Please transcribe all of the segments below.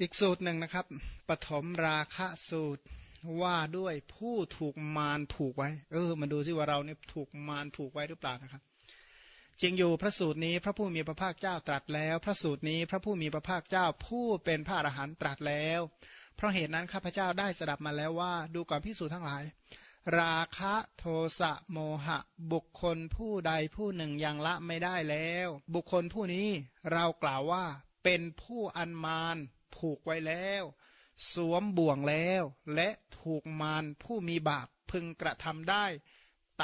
อีกสูตรหนึ่งนะครับ ปฐมราคะสูตรว่าด้วยผู้ถูกมารผูกไว้ เออ มาดูซิว่าเราเนี่ยถูกมารผูกไว้หรือเปล่านะครับจริงอยู่พระสูตรนี้พระผู้มีพระภาคเจ้าตรัสแล้ว พระสูตรนี้พระผู้มีพระภาคเจ้าผู้เป็นพระอรหันตรัสแล้ว เพราะเหตุนั้นข้าพเจ้าได้สดับมาแล้วว่า ดูก่อนพิสูจน์ทั้งหลาย ราคะโทสะโมหะ บุคคลผู้ใดผู้หนึ่งยังละไม่ได้แล้ว บุคคลผู้นี้เรากล่าวว่าเป็นผู้อันมาร ผูกไว้แล้ว สวมบ่วงแล้ว และถูกมารผู้มีบาปพึงกระทำได้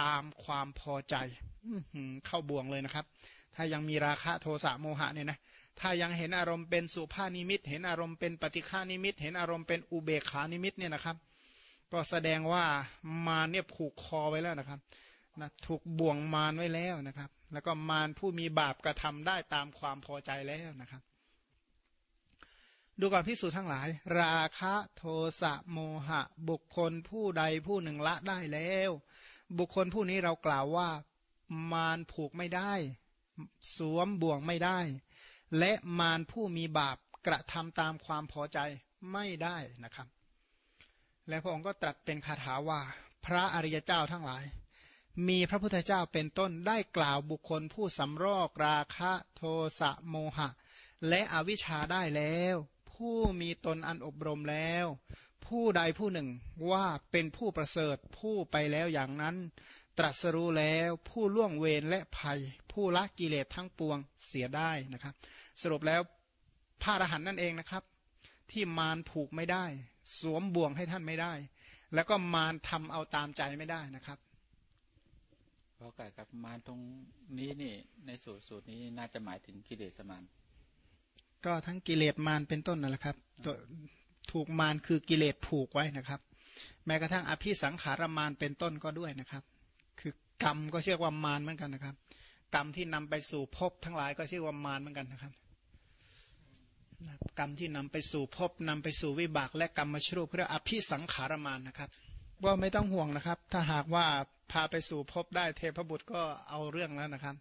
ตามความพอใจเข้าบ่วงเลยนะครับ ถ้ายังมีราคะโทสะโมหะเนี่ยนะถ้ายังเห็นอารมณ์เป็นสุภานิมิต เห็นอารมณ์เป็นปฏิฆานิมิต เห็นอารมณ์เป็นอุเบขานิมิตเนี่ยนะครับ ก็แสดงว่ามาเนี่ยผูกคอไว้แล้วนะครับนะถูกบ่วงมารไว้แล้วนะครับ แล้วก็มารผู้มีบาปกระทาได้ตามความพอใจแล้วนะครับ ดูก่อนพิสูจน์ทั้งหลาย ราคะโทสะโมหะ บุคคลผู้ใดผู้หนึ่งละได้แล้ว บุคคลผู้นี้เรากล่าวว่ามารผูกไม่ได้ สวมบ่วงไม่ได้ และมารผู้มีบาปกระทำตามความพอใจไม่ได้นะครับ และพระองค์ก็ตรัสเป็นคาถาว่า พระอริยเจ้าทั้งหลาย มีพระพุทธเจ้าเป็นต้นได้กล่าวบุคคลผู้สำรอกราคะโทสะโมหะ และอวิชชาได้แล้ว ผู้มีตนอันอบรมแล้ว ผู้ใดผู้หนึ่งว่าเป็นผู้ประเสริฐผู้ไปแล้วอย่างนั้น ตรัสรู้แล้วผู้ล่วงเวรและภัย ผู้ละกิเลสทั้งปวงเสียได้นะครับ สรุปแล้วพระอรหันต์นั่นเองนะครับ ที่มารผูกไม่ได้ สวมบ่วงให้ท่านไม่ได้ แล้วก็มารทำเอาตามใจไม่ได้นะครับเพราะกับมารตรงนี้นี่ในสูตรสูตรนี้น่าจะหมายถึงกิเลสมาร ก็ทั้งกิเลสมารเป็นต้นนั่นแหละครับถูกมารคือกิเลสผูกไว้นะครับ แม้กระทั่งอภิสังขารมารเป็นต้นก็ด้วยนะครับ คือกรรมก็เชื่อว่ามารเหมือนกันนะครับ กรรมที่นำไปสู่ภพทั้งหลายก็ชื่อว่ามารเหมือนกันนะครับกรรมที่นำไปสู่ภพนำไปสู่วิบาก และกรรมมชรูปเพื่ออภิสังขารมานนะครับว่าไม่ต้องห่วงนะครับ ถ้าหากว่าพาไปสู่ภพได้เทพบุตรก็เอาเรื่องแล้วนะครับ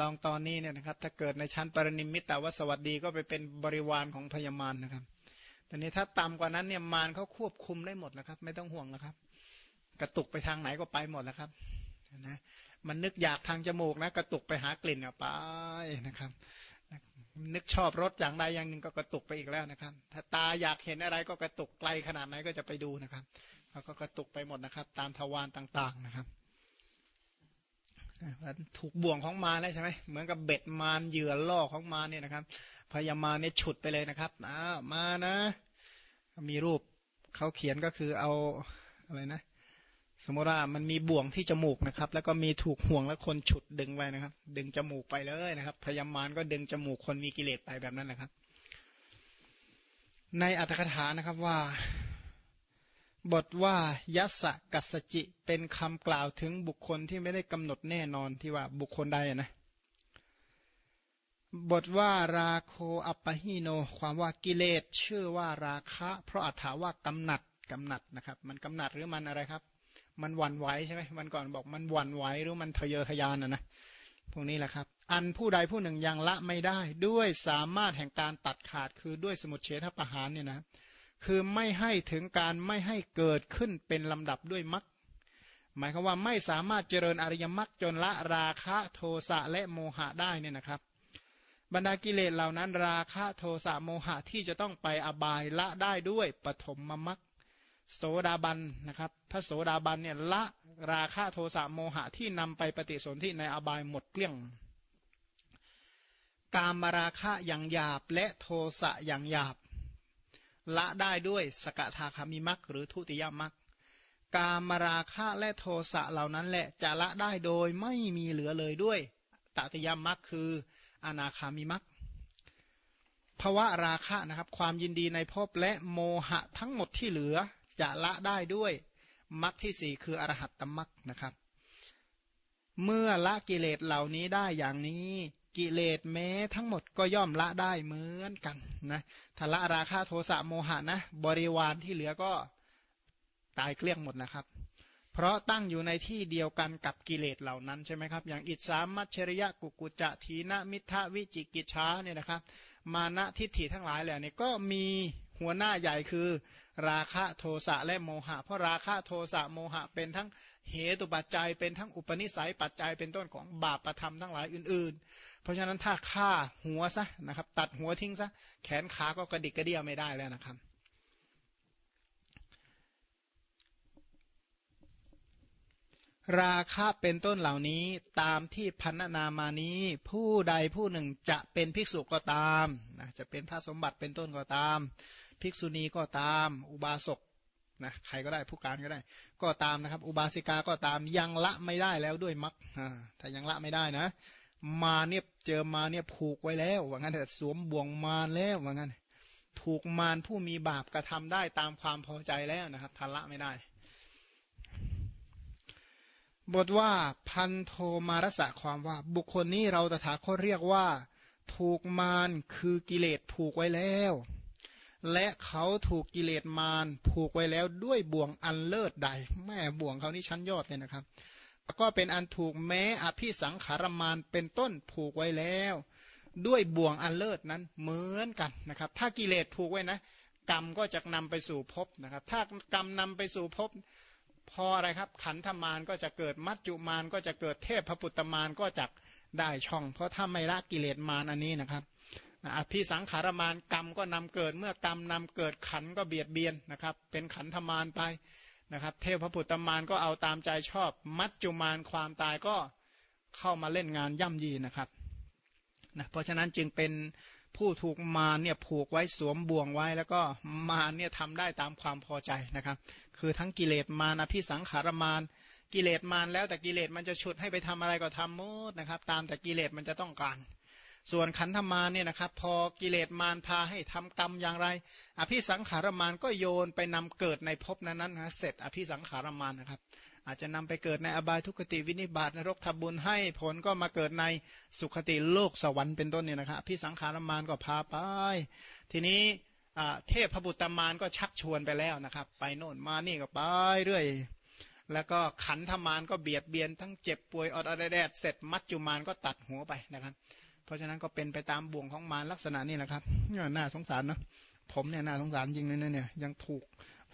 ลองตอนนี้เนี่ยนะครับ ถ้าเกิดในชั้นปรนิมิตแต่ว่าสวัสดีก็ไปเป็นบริวารของพญามารนะครับแต่นี้ถ้าต่ำกว่านั้นเนี่ยมารเขาควบคุมได้หมดนะครับ ไม่ต้องห่วงนะครับ กระตุกไปทางไหนก็ไปหมดแล้วครับนะมันนึกอยากทางจมูกนะ กระตุกไปหากลิ่นไปนะครับนึกชอบรสอย่างใดอย่างหนึ่งก็กระตุกไปอีกแล้วนะครับ ถ้าตาอยากเห็นอะไรก็กระตุกไกลขนาดไหนก็จะไปดูนะครับเขาก็กระตุกไปหมดนะครับ ตามทวารต่างๆนะครับ ถูกบ่วงของมาแล้วใช่ไหมเหมือนกับเบ็ดมารเหยื่อล่อของมาเนี่ยนะครับ พยามาเนี่ยฉุดไปเลยนะครับอ้ามานะ มีรูปเขาเขียนก็คือเอาอะไรนะ สมมติว่ามันมีบ่วงที่จมูกนะครับ แล้วก็มีถูกห่วงแล้วคนฉุดดึงไว้นะครับ ดึงจมูกไปเลยนะครับ พยามารก็ดึงจมูกคนมีกิเลสไปแบบนั้นนะครับ ในอัตถกถานะครับว่า บทว่ายัสกัสจิเป็นคำกล่าวถึงบุคคลที่ไม่ได้กำหนดแน่นอนที่ว่าบุคคลใดนะบทว่าราโคอัปปหิโน ความว่ากิเลสชื่อว่าราคะ เพราะอัถาว่ากำหนัดกำหนัดนะครับ มันกำหนัดหรือมันอะไรครับ มันหวั่นไหวใช่ไหมมันก่อนบอกมันหวั่นไหวหรือมันทะเยอทะยานนะนะพวกนี้แหละครับ อันผู้ใดผู้หนึ่งยังละไม่ได้ ด้วยสามารถแห่งการตัดขาดคือด้วยสมุทเฉทประหารเนี่ยนะ คือไม่ให้ถึงการไม่ให้เกิดขึ้นเป็นลำดับด้วยมรรคหมายความว่าไม่สามารถเจริญอริยมรรคจนละราคะโทสะและโมหะได้เนี่ยนะครับบรรดากิเลสเหล่านั้นราคะโทสะโมหะที่จะต้องไปอบายละได้ด้วยปฐมมมรรคโสดาบันนะครับพระโสดาบันเนี่ยละราคะโทสะโมหะที่นำไปปฏิสนธิในอบายหมดเกลี้ยง กามราคะอย่างหยาบและโทสะอย่างหยาบ ละได้ด้วยสกทาคามิมักหรือทุติยมักกามราคะและโทสะเหล่านั้นแหละจะละได้โดยไม่มีเหลือเลยด้วยตติยมักคืออนาคามิมักภาวะราคะนะครับความยินดีในภพและโมหะทั้งหมดที่เหลือจะละได้ด้วยมักที่สี่คืออรหัตตมักนะครับ เมื่อละกิเลสเหล่านี้ได้อย่างนี้ กิเลสแม้ทั้งหมดก็ย่อมละได้เหมือนกันนะถ้าละราคาโทสะโมหะนะ บริวารที่เหลือก็ตายเกลี้ยงหมดนะครับ เพราะตั้งอยู่ในที่เดียวกันกับกิเลสเหล่านั้นใช่ไหมครับ อย่างอิสามัชริยะกุกุจะทีนะมิทะวิจิกิจช้าเนี่ยนะครับ มานะทิฏฐิทั้งหลายแหล่นี่ก็มีหัวหน้าใหญ่คือ ราคะโทสะและโมหะ เพราะราคะโทสะโมหะเป็นทั้ง เหตุปัจจัยเป็นทั้งอุปนิสัยปัจจัยเป็นต้นของบาปประธรรมทั้งหลายอื่น ๆ เพราะฉะนั้นถ้าฆ่าหัวซะนะครับ ตัดหัวทิ้งซะแขนขาก็กระดิกกระเดี่ยไม่ได้แล้วนะครับ ราคะเป็นต้นเหล่านี้ตามที่พันนามานี้ ผู้ใดผู้หนึ่งจะเป็นภิกษุก็ตามนะจะเป็นพระสมบัติเป็นต้นก็ตาม ภิกษุณีก็ตาม อุบาสก นะใครก็ได้ผู้การก็ได้ ก็ตามนะครับ อุบาสิกาก็ตามยังละไม่ได้แล้วด้วยมักถ้ายังละไม่ได้นะ มาเนี่ยเจอมาเนี่ยผูกไว้แล้วว่างั้นแต่สวมบ่วงมาแล้วว่างั้นถูกมารผู้มีบาปกระทำได้ตามความพอใจแล้วนะครับทันละไม่ได้ บทว่าพันโทมารสะความว่า บุคคลนี้เราตถาคตเรียกว่า ถูกมารคือกิเลสผูกไว้แล้ว และเขาถูกกิเลสมารผูกไว้แล้วด้วยบ่วงอันเลิศใด แม่บ่วงเขานี่ชั้นยอดเลยนะครับ ก็เป็นอันถูกแม้อภิสังขารมารเป็นต้นผูกไว้แล้ว ด้วยบ่วงอันเลิศนั้นเหมือนกันนะครับ ถ้ากิเลสผูกไว้นะ กรรมก็จะนำไปสู่ภพนะครับ ถ้ากรรมนำไปสู่ภพพออะไรครับ ขันธมารก็จะเกิดมัจจุมารก็จะเกิดเทพพระปุตตมารก็จะได้ช่อง เพราะถ้าไม่ละกิเลสมารอันนี้นะครับ อภิสังขารมารกรรมก็นำเกิด เมื่อกรรมนำเกิดขันก็เบียดเบียนนะครับ เป็นขันธมารไปนะครับ เทพพระปุตตมารก็เอาตามใจชอบ มัจจุมารความตายก็เข้ามาเล่นงานย่ำยีนะครับนะเพราะฉะนั้นจึงเป็นผู้ถูกมารเนี่ยผูกไว้สวมบ่วงไว้ แล้วก็มารเนี่ยทำได้ตามความพอใจนะครับ คือทั้งกิเลสมารอภิสังขารมารกิเลสมารแล้วแต่กิเลสมันจะฉุดให้ไปทำอะไรก็ทำหมดนะครับ ตามแต่กิเลสมันจะต้องการ ส่วนขันธมารเนี่ยนะครับ พอกิเลสมารพาให้ทำกรรมอย่างไร อภิสังขารมารก็โยนไปนำเกิดในภพนั้นนั้นนะเสร็จอภิสังขารมารนะครับ อาจจะนำไปเกิดในอบายทุกติวินิบาตนรกทบุญให้ผลก็มาเกิดในสุขติโลกสวรรค์เป็นต้นเนี่ยนะครับพิสังขารมารก็พาไป ทีนี้เทพพบุตรมารก็ชักชวนไปแล้วนะครับ ไปโน่นมานี่ก็ไปเรื่อยแล้วก็ขันธมารก็เบียดเบียนทั้งเจ็บป่วยอดอดแดดเสร็จมัจจุมารก็ตัดหัวไปนะครับ เพราะฉะนั้นก็เป็นไปตามบ่วงของมารลักษณะนี้นะครับน่าสงสารเนาะผมเนี่ยน่าสงสารจริงเลยเนี่ย ยังถูก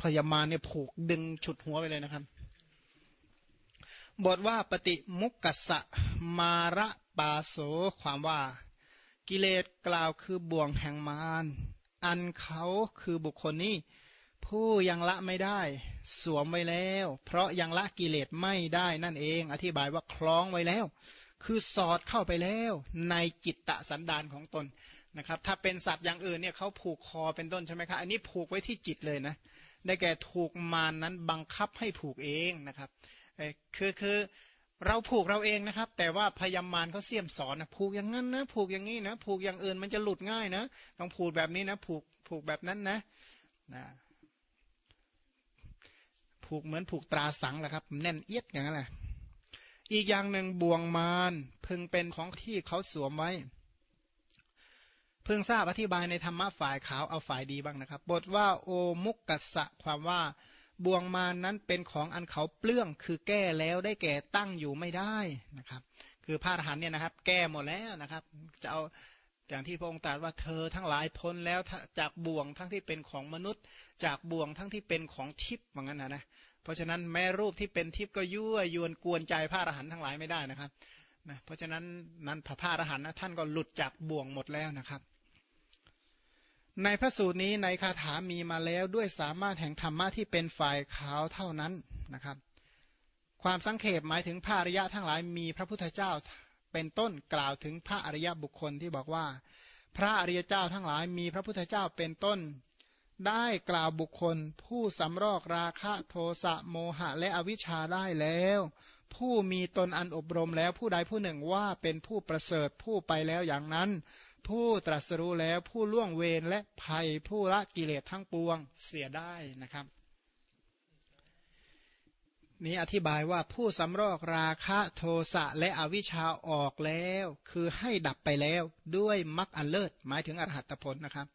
พยามาเนี่ยผูกดึงฉุดหัวไปเลยนะครับ บทว่าปฏิมุกกสะมาระปาโสความว่ากิเลสกล่าวคือบ่วงแห่งมารอันเขาคือบุคคลนี้ ผู้ยังละไม่ได้ สวมไว้แล้ว เพราะยังละกิเลสไม่ได้นั่นเอง อธิบายว่าคล้องไว้แล้ว คือสอดเข้าไปแล้วในจิตตะสันดานของตนนะครับ ถ้าเป็นสัตว์อย่างอื่นเนี่ยเขาผูกคอเป็นต้นใช่ไหมครับอันนี้ผูกไว้ที่จิตเลยนะ ได้แก่ถูกมานนั้นบังคับให้ผูกเองนะครับคือคือเราผูกเราเองนะครับ แต่ว่าพยามารเขาเสี่ยมสอนนะผูกอย่างนั้นนะ ผูกอย่างนี้นะผูกอย่างอื่นมันจะหลุดง่ายนะต้องผูกแบบนี้นะผูกผูกแบบนั้นนะนะผูกเหมือนผูกตราสังแหละครับ แน่นเอียดอย่างนั้นแหละ อีกอย่างหนึ่งบ่วงมารพึงเป็นของที่เขาสวมไว้ พึงทราบอธิบายในธรรมะฝ่ายขาวเอาฝ่ายดีบ้างนะครับ บทว่าโอมุกกัสสะความว่าบ่วงมานั้นเป็นของอันเขาเปลื้องคือแก้แล้วได้แก่ตั้งอยู่ไม่ได้นะครับ คือพระอรหันเนี่ยนะครับ แก้หมดแล้วนะครับ จะเอา อย่างที่พระองค์ตรัสว่าเธอทั้งหลายพ้นแล้วจากบ่วงทั้งที่เป็นของมนุษย์ จากบ่วงทั้งที่เป็นของทิพย์เหมือนกันนะนะเพราะฉะนั้นแม้รูปที่เป็นทิพย์ก็ยั่วยวนกวนใจพระอรหันต์ทั้งหลายไม่ได้นะครับนะเพราะฉะนั้นนั้นพระอรหันต์นะท่านก็หลุดจากบ่วงหมดแล้วนะครับ ในพระสูตรนี้ในคาถามีมาแล้วด้วยสามารถแห่งธรรมะที่เป็นฝ่ายขาวเท่านั้นนะครับ ความสังเขปหมายถึงพระอริยะทั้งหลายมีพระพุทธเจ้า เป็นต้นกล่าวถึงพระอริยบุคคลที่บอกว่า พระอริยเจ้าทั้งหลายมีพระพุทธเจ้าเป็นต้น ได้กล่าวบุคคล ผู้สำรอกราคะโทสะโมหะและอวิชชาได้แล้ว ผู้มีตนอันอบรมแล้วผู้ใดผู้หนึ่งว่าเป็นผู้ประเสริฐผู้ไปแล้วอย่างนั้น ผู้ตรัสรู้แล้วผู้ล่วงเวรและภัยผู้ละกิเลสทั้งปวงเสียได้นะครับ นี้อธิบายว่าผู้สำรอกราคะโทสะและอวิชชาออกแล้ว คือให้ดับไปแล้วด้วยมรรคอันเลิศหมายถึงอรหัตผลนะครับ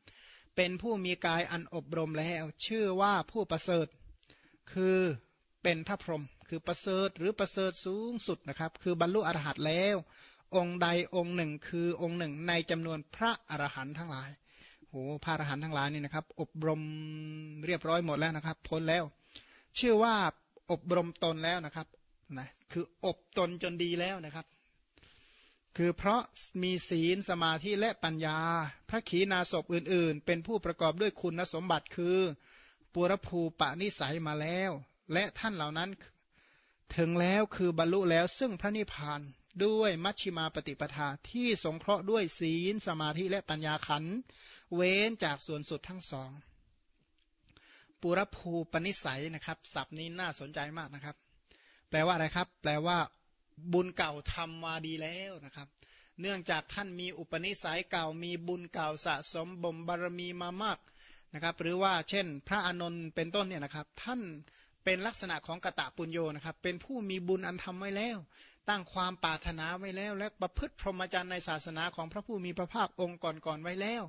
เป็นผู้มีกายอันอบรมแล้ว ชื่อว่าผู้ประเสริฐ คือเป็นพระพรหมคือประเสริฐหรือประเสริฐสูงสุดนะครับ คือบรรลุอรหัตแล้ว องค์ใดองค์หนึ่งคือองค์หนึ่งในจำนวนพระอรหันต์ทั้งหลายโหพระอรหันต์ทั้งหลายนี่นะครับ อบรมเรียบร้อยหมดแล้วนะครับ พ้นแล้ว ชื่อว่า อบรมตนแล้วนะครับนะคืออบตนจนดีแล้วนะครับ คือเพราะมีศีลสมาธิและปัญญา พระขีณาสพอื่น ๆ เป็นผู้ประกอบด้วยคุณสมบัติคือปุรภูปะนิสัยมาแล้ว และท่านเหล่านั้นถึงแล้วคือบรรลุแล้วซึ่งพระนิพพานด้วยมัชชิมาปฏิปทาที่สงเคราะห์ด้วยศีลสมาธิและปัญญาขันเว้นจากส่วนสุดทั้งสอง ปุรภูปนิสัยนะครับศัพท์นี้น่าสนใจมากนะครับ แปลว่าอะไรครับ แปลว่า บุญเก่าทำมาดีแล้วนะครับ เนื่องจากท่านมีอุปนิสัยเก่ามีบุญเก่าสะสมบ่มบารมีมามากนะครับ หรือว่าเช่น พระอานนท์เป็นต้นเนี่ยนะครับ ท่าน เป็นลักษณะของกะตะปุญโยนะครับ เป็นผู้มีบุญอันทำไว้แล้ว ตั้งความปรารถนาไว้แล้ว และประพฤติพรหมจรรย์ในศาสนาของพระผู้มีพระภาคองค์ก่อนๆไว้แล้ว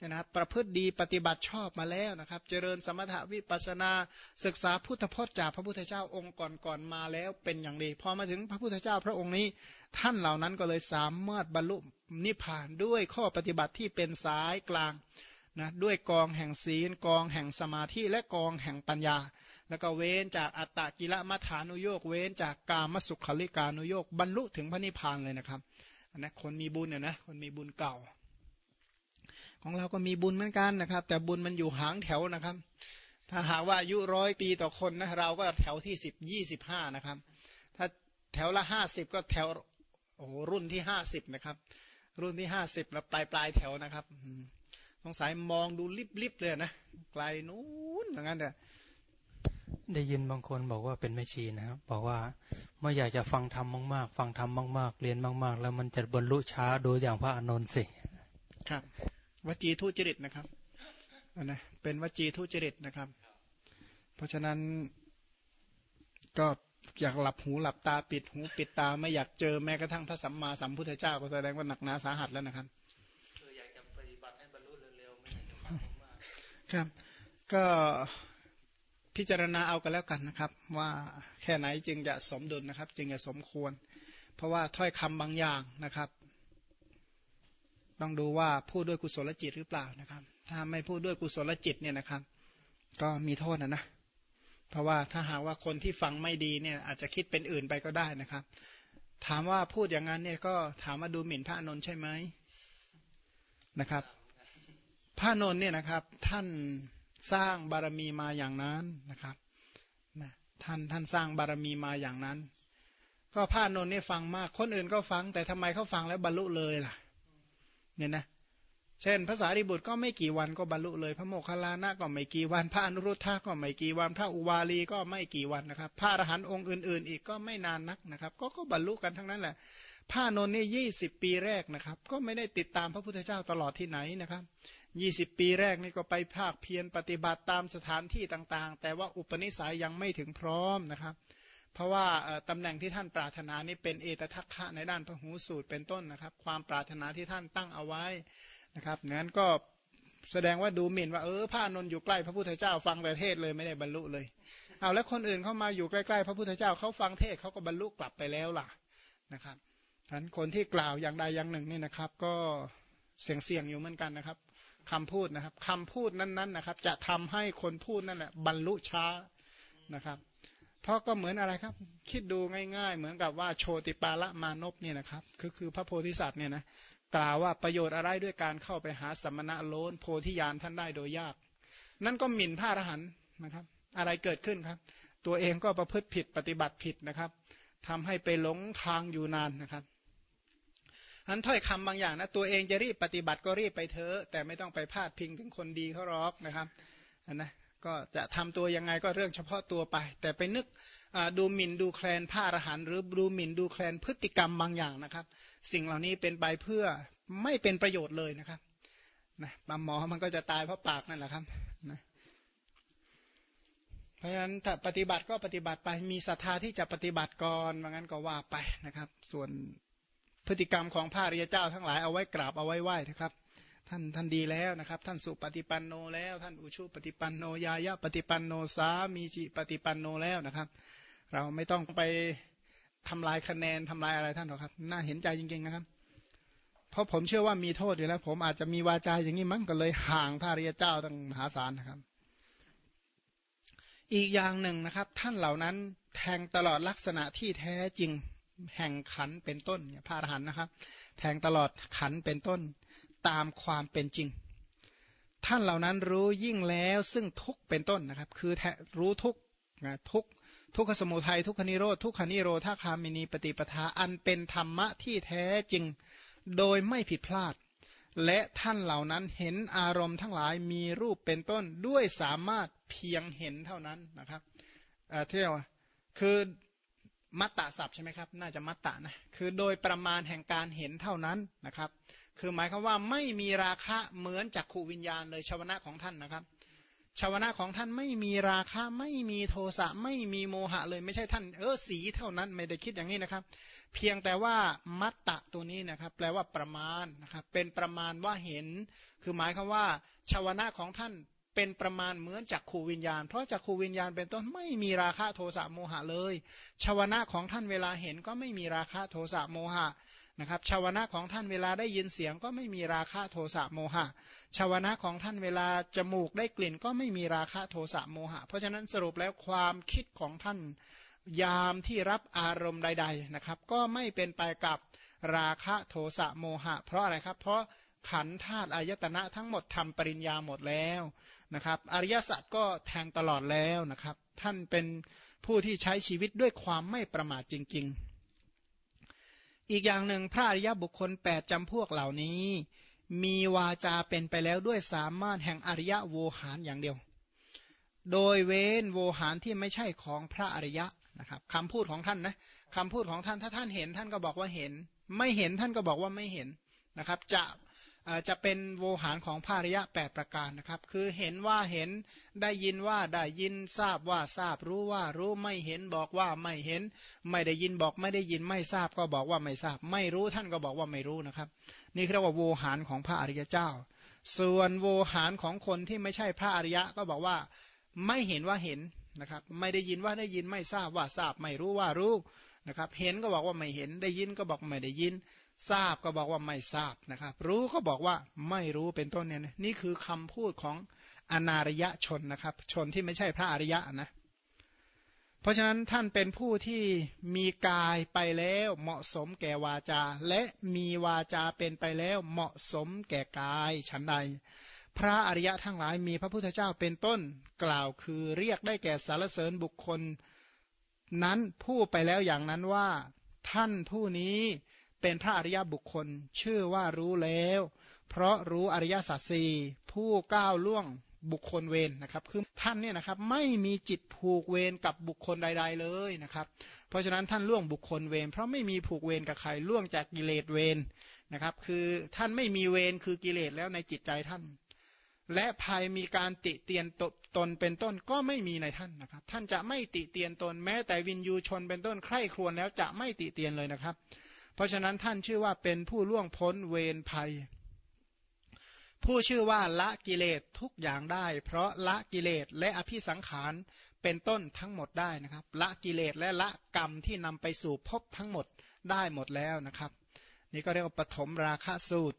นะครับประพฤติดีปฏิบัติชอบมาแล้วนะครับ เจริญสมถวิปัสนาศึกษาพุทธพจน์จากพระพุทธเจ้าองค์ก่อนๆมาแล้วเป็นอย่างดีพอมาถึงพระพุทธเจ้าพระองค์นี้ ท่านเหล่านั้นก็เลยสามารถบรรลุนิพพานด้วยข้อปฏิบัติที่เป็นสายกลางนะด้วยกองแห่งศีลกองแห่งสมาธิและกองแห่งปัญญา แล้วก็เว้นจากอัตตกิละมัฐานุโยกเว้นจากกามสุขลิกานุโยกบรรลุถึงพระนิพพานเลยนะครับนนะคนมีบุญเนี่ยนะคนมีบุญเก่า ของเราก็มีบุญเหมือนกันนะครับ แต่บุญมันอยู่หางแถวนะครับ ถ้าหากว่าอายุร้อยปีต่อคนนะเราก็แถวที่สิบยี่สิบห้านะครับ ถ้าแถวละห้าสิบก็แถวโอ้โหรุ่นที่ห้าสิบนะครับ รุ่นที่ห้าสิบแล้วปลายปลายแถวนะครับสงสัยมองดูลิบๆเลยนะไกลนู้นอย่างนั้นแต่ย ได้ยินบางคนบอกว่าเป็นแม่ชีนะครับบอกว่าเมื่ออยากจะฟังธรรมมากๆ ฟังธรรมมากๆ เรียนมาก ๆ แล้วมันจะบรรลุช้าโดยอย่างพระอานนท์สิครับวจีทุจริตนะครับนะเป็นวจีทุจริตนะครับ เพราะฉะนั้นก็อยากหลับหูหลับตาปิดหูปิดตาไม่อยากเจอแม้กระทั่งพระสัมมาสัมพุทธเจ้าก็แสดงว่าหนักหนาสาหัสแล้วนะครับคืออยากจะปฏิบัติให้บรรลุเร็วๆไม่อยากจะฟังมากครับ ก็ พิจารณาเอากันแล้วกันนะครับ ว่าแค่ไหนจึงจะสมดุลนะครับ จึงจะสมควร เพราะว่าถ้อยคำบางอย่างนะครับ ต้องดูว่าพูดด้วยกุศลจิตหรือเปล่านะครับ ถ้าไม่พูดด้วยกุศลจิตเนี่ยนะครับ ก็มีโทษนะนะเพราะว่าถ้าหากว่าคนที่ฟังไม่ดีเนี่ยอาจจะคิดเป็นอื่นไปก็ได้นะครับ ถามว่าพูดอย่างนั้นเนี่ยก็ถามว่าดูหมิ่นพระนนท์ใช่ไหมนะครับ พระนนท์เนี่ยนะครับ ท่าน สร้างบารมีมาอย่างนั้นนะครับนะท่านท่านสร้างบารมีมาอย่างนั้น ก็พระนนท์นี่ฟังมาก คนอื่นก็ฟัง แต่ทำไมเขาฟังแล้วบรรลุเลยล่ะ เนี่ยนะเช่น ภาษาริบุตรก็ไม่กี่วันก็บรรลุเลย พระโมคคัลลานะก็ไม่กี่วัน พระอนุรุทธะก็ไม่กี่วัน พระอุวาลีก็ไม่กี่วันนะครับ พระอรหันต์องค์อื่น ๆ อีกก็ไม่นานนักนะครับ ก็ก็บรรลุกันทั้งนั้นแหละ พระนนท์นี่ยี่สิบปีแรกนะครับ ก็ไม่ได้ติดตามพระพุทธเจ้าตลอดที่ไหนนะครับ ยี่สิบปีแรกนี่ก็ไปภาคเพียรปฏิบัติตามสถานที่ต่าง ๆ แต่ว่าอุปนิสัยยังไม่ถึงพร้อมนะครับ เพราะว่าตำแหน่งที่ท่านปรารถนานี่เป็นเอตทัคคะในด้านพระหูสูตรเป็นต้นนะครับ ความปรารถนาที่ท่านตั้งเอาไว้นะครับนั้นก็แสดงว่าดูหมิ่นว่าเออพระนนท์อยู่ใกล้พระพุทธเจ้าฟังแต่เทศเลยไม่ได้บรรลุเลยเอาแล้วคนอื่นเข้ามาอยู่ใกล้ๆพระพุทธเจ้าเขาฟังเทศเขาก็บรรลุกลับไปแล้วล่ะนะครับฉะนั้นคนที่กล่าวอย่างใดอย่างหนึ่งนี่นะครับ ก็เสี่ยงเสี่ยงอยู่เหมือนกันนะครับ คำพูดนะครับคำพูดนั้นๆนะครับ จะทำให้คนพูดนั่นแหละบรรลุช้านะครับ เพราะก็เหมือนอะไรครับ คิดดูง่าย ๆ เหมือนกับว่าโชติปาละมานพเนี่ยนะครับคือคือพระโพธิสัตว์เนี่ยนะกล่าวว่าประโยชน์อะไรด้วยการเข้าไปหาสมณะโลนโพธิญาณท่านได้โดยยาก นั่นก็หมิ่นพระอรหันต์นะครับ อะไรเกิดขึ้นครับ ตัวเองก็ประพฤติผิดปฏิบัติผิดนะครับทำให้ไปหลงทางอยู่นานนะครับ อันถ้อยคำบางอย่างนะตัวเองจะรีบปฏิบัติก็รีบไปเถอะแต่ไม่ต้องไปพาดพิงถึงคนดีเขาหรอกนะครับนะก็จะทำตัวยังไงก็เรื่องเฉพาะตัวไป แต่ไปนึกดูหมิ่นดูแคลนผ้าอรหันหรือดูหมิ่นดูแคลนพฤติกรรมบางอย่างนะครับ สิ่งเหล่านี้เป็นไปเพื่อไม่เป็นประโยชน์เลยนะครับนะปลาหมอมันก็จะตายเพราะปากนั่นแหละครับนะเพราะฉะนั้นถ้าปฏิบัติก็ปฏิบัติไปมีศรัทธาที่จะปฏิบัติก่อนว่างั้นก็ว่าไปนะครับ ส่วน พฤติกรรมของพระริยเจ้าทั้งหลายเอาไว้กราบเอาไว้ไหว้นะครับ ท่านท่านดีแล้วนะครับ ท่านสุปฏิปันโนแล้ว ท่านอุชุปฏิปันโนยายะปฏิปันโนสามีจิปฏิปันโนแล้วนะครับ เราไม่ต้องไปทำลายคะแนนทำลายอะไรท่านหรอกครับ น่าเห็นใจจริงๆนะครับ เพราะผมเชื่อว่ามีโทษอยู่แล้ว ผมอาจจะมีวาจาอย่างนี้มั้งก็เลยห่างพระริยเจ้าตั้งมหาศาลนะครับ อีกอย่างหนึ่งนะครับ ท่านเหล่านั้นแทงตลอดลักษณะที่แท้จริง แห่งขันเป็นต้นพระอรหันต์นะครับแทงตลอดขันเป็นต้นตามความเป็นจริง ท่านเหล่านั้นรู้ยิ่งแล้วซึ่งทุกเป็นต้นนะครับ คือรู้ทุกนะทุกทุกขสมุทัยทุกขนิโรธทุกขานิโรธาคามินีปฏิปทาอันเป็นธรรมะที่แท้จริงโดยไม่ผิดพลาด และท่านเหล่านั้นเห็นอารมณ์ทั้งหลายมีรูปเป็นต้นด้วยสามารถเพียงเห็นเท่านั้นนะครับเที่ยวคือ มัตตาศัพท์ใช่ไหมครับ น่าจะมัตตะนะคือโดยประมาณแห่งการเห็นเท่านั้นนะครับ คือหมายความว่าไม่มีราคะเหมือนจักขูวิญญาณเลยชาวนะของท่านนะครับชาวนะของท่านไม่มีราคะไม่มีโทสะไม่มีโมหะเลยไม่ใช่ท่านเออสีเท่านั้นไม่ได้คิดอย่างนี้นะครับ เพียงแต่ว่ามัตตะตัวนี้นะครับ แปลว่าประมาณนะครับเป็นประมาณว่าเห็น คือหมายความว่าชาวนะของท่าน เป็นประมาณเหมือนจักขูวิญญาณ เพราะจักขูวิญญาณเป็นต้นไม่มีราคะโทสะโมหะเลยชาวนะของท่านเวลาเห็นก็ไม่มีราคะโทสะโมหะนะครับชาวนะของท่านเวลาได้ยินเสียงก็ไม่มีราคะโทสะโมหะชาวนะของท่านเวลาจมูกได้กลิ่นก็ไม่มีราคะโทสะโมหะ เพราะฉะนั้นสรุปแล้วความคิดของท่านยามที่รับอารมณ์ใด ๆนะครับ ก็ไม่เป็นไปกับราคะโทสะโมหะ เพราะอะไรครับ เพราะขันธาตุอายตนะทั้งหมดทำปริญญาหมดแล้ว นะครับ อริยสัจก็แทงตลอดแล้วนะครับ ท่านเป็นผู้ที่ใช้ชีวิตด้วยความไม่ประมาทจริง ๆ อีกอย่างหนึ่งพระอริยบุคคลแปดจำพวกเหล่านี้ มีวาจาเป็นไปแล้วด้วยสามารถแห่งอริยโวหารอย่างเดียว โดยเว้นโวหารที่ไม่ใช่ของพระอริยะนะครับคำพูดของท่านนะคำพูดของท่านถ้าท่านเห็นท่านก็บอกว่าเห็น ไม่เห็นท่านก็บอกว่าไม่เห็นนะครับ จะ จะเป็นโวหารของภาริยะแปดประการนะครับ คือเห็นว่าเห็นได้ยินว่าได้ยินทราบว่าทราบรู้ว่ารู้ไม่เห็นบอกว่าไม่เห็น ไม่ได้ยินบอกไม่ได้ยินไม่ทราบก็บอกว่าไม่ทราบ ไม่รู้ท่านก็บอกว่าไม่รู้นะครับ นี่เรียกว่าโวหารของพระอริยเจ้า ส่วนโวหารของคนที่ไม่ใช่พระอริยะก็บอกว่าไม่เห็นว่าเห็นนะครับ ไม่ได้ยินว่าได้ยินไม่ทราบว่าทราบ ไม่รู้ว่ารู้นะครับ เห็นก็บอกว่าไม่เห็นได้ยินก็บอกไม่ได้ยิน ทราบก็บอกว่าไม่ทราบนะครับรู้ก็บอกว่าไม่รู้เป็นต้นเนี่ยนี่คือคำพูดของอนารยชนนะครับ ชนที่ไม่ใช่พระอริยะนะเพราะฉะนั้นท่านเป็นผู้ที่มีกายไปแล้วเหมาะสมแก่วาจา และมีวาจาเป็นไปแล้วเหมาะสมแก่กายฉันใด พระอริยะทั้งหลายมีพระพุทธเจ้าเป็นต้นกล่าวคือเรียกได้แก่สารเสริญบุคคล นั้นผู้ไปแล้วอย่างนั้นว่า ท่านผู้นี้ เป็นพระอริยบุคคล ชื่อว่ารู้แล้ว เพราะรู้อริยสัจสี่ผู้ก้าวล่วงบุคคลเวรนนะครับคือท่านเนี่ยนะครับไม่มีจิตผูกเวรกับบุคคลใด ๆเลยนะครับ เพราะฉะนั้นท่านล่วงบุคคลเวรเพราะไม่มีผูกเวรกับใครล่วงจากกิเลสเวรนะครับคือท่านไม่มีเวรคือกิเลสแล้วในจิตใจท่าน และภายมีการติเตียนตนเป็นต้นก็ไม่มีในท่านนะครับ ท่านจะไม่ติเตียนตนแม้แต่วินยูชนเป็นต้นใคร่ครวญแล้วจะไม่ติเตียนเลยนะครับ เพราะฉะนั้นท่านชื่อว่าเป็นผู้ล่วงพ้นเวรภัย ผู้ชื่อว่าละกิเลสทุกอย่างได้ เพราะละกิเลสและอภิสังขารเป็นต้นทั้งหมดได้นะครับ ละกิเลสและละกรรมที่นำไปสู่ภพทั้งหมดได้หมดแล้วนะครับ นี่ก็เรียกว่าปฐมราคะสูตร